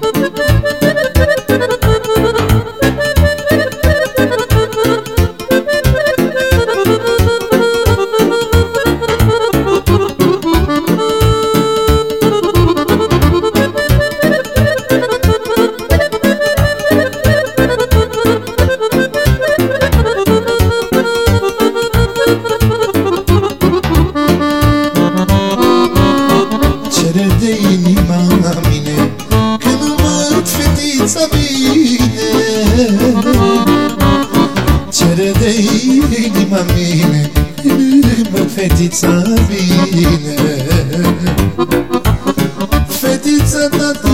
Boop boop boop boop. Fetița vine Fetița, tati,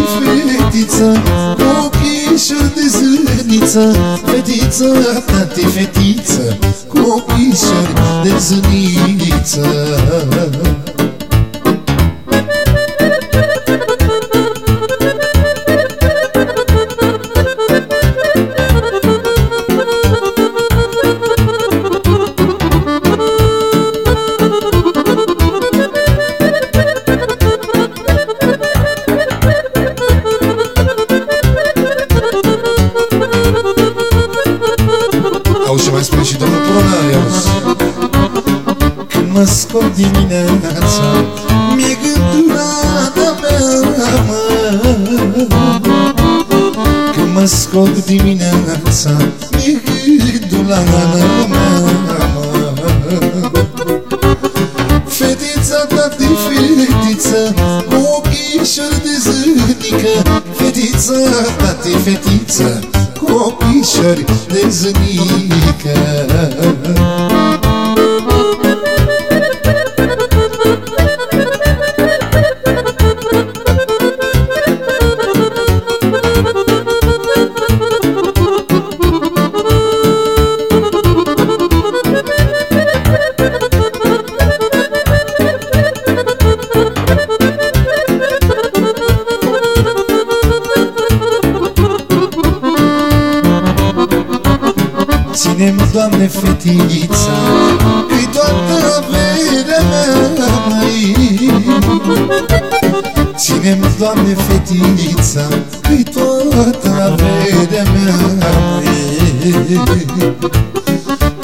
fetița Cu ochișori de zâniță. Fetița, tati, fetiță Cu ochișori de zâniță mă scot dimineața Mi-e gândul la mea, mă. Când mă scot dimineața Mi-e gândul la mea, mă. Fetița, tati, fetiță Cu ochișori de zânică Fetița, tati, fetiță Cu ochișori de zânică Ține-mi, Doamne, fetița Că-i toată averea mea, mai Ține-mi, Doamne, fetița Că-i toată averea mea, mai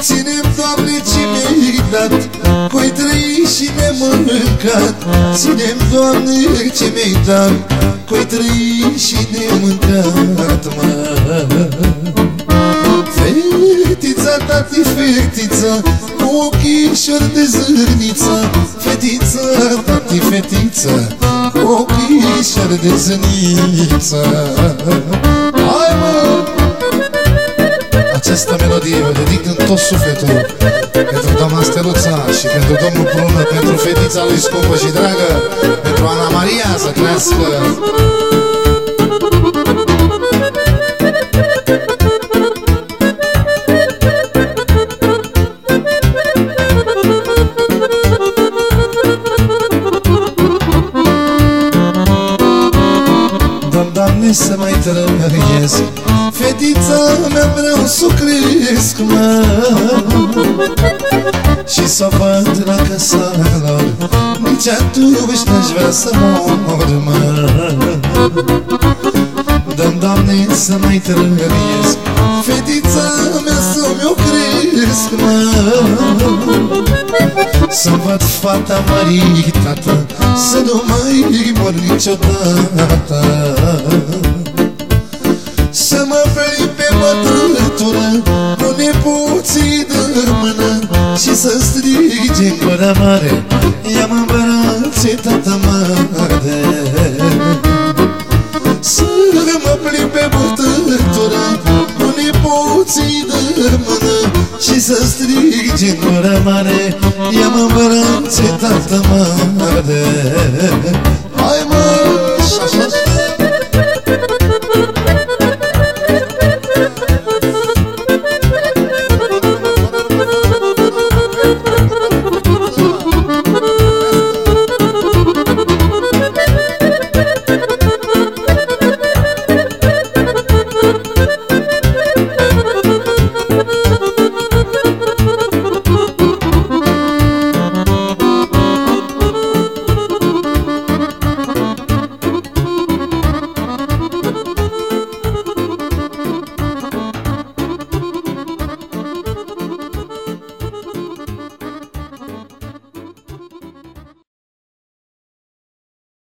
Ține-mi, Doamne, ce mi-ai dat Coi trăi și nemâncat Ține-mi, Doamne, ce mi-ai dat Coi trăi și nemâncat, mă Fetița, tati, fetiță Cu ochișori de zârniță. Fetița, tati, fetiță Cu ochișori de zârniță. Hai mă! Această melodie o dedic în tot sufletul Pentru doamna Steluța și pentru domnul Prună Pentru fetița lui scumpă și dragă Pentru Ana Maria să crească trăiesc Fetița mea vreau să cresc, mă. Și să o văd la casa lor Nici atunci n-aș vrea să mor, mă. Dăm, Doamne, să mai trăiesc. Fetița mea să-mi o cresc, mă. Să văd fata maritată Să nu mai mor niciodată strige în gura mare Ia-mă în brațe, tata mare. Să mă plimb pe bătrâtură Cu nepuții de mână Și să strige în gura mare Ia-mă în brațe, tata mare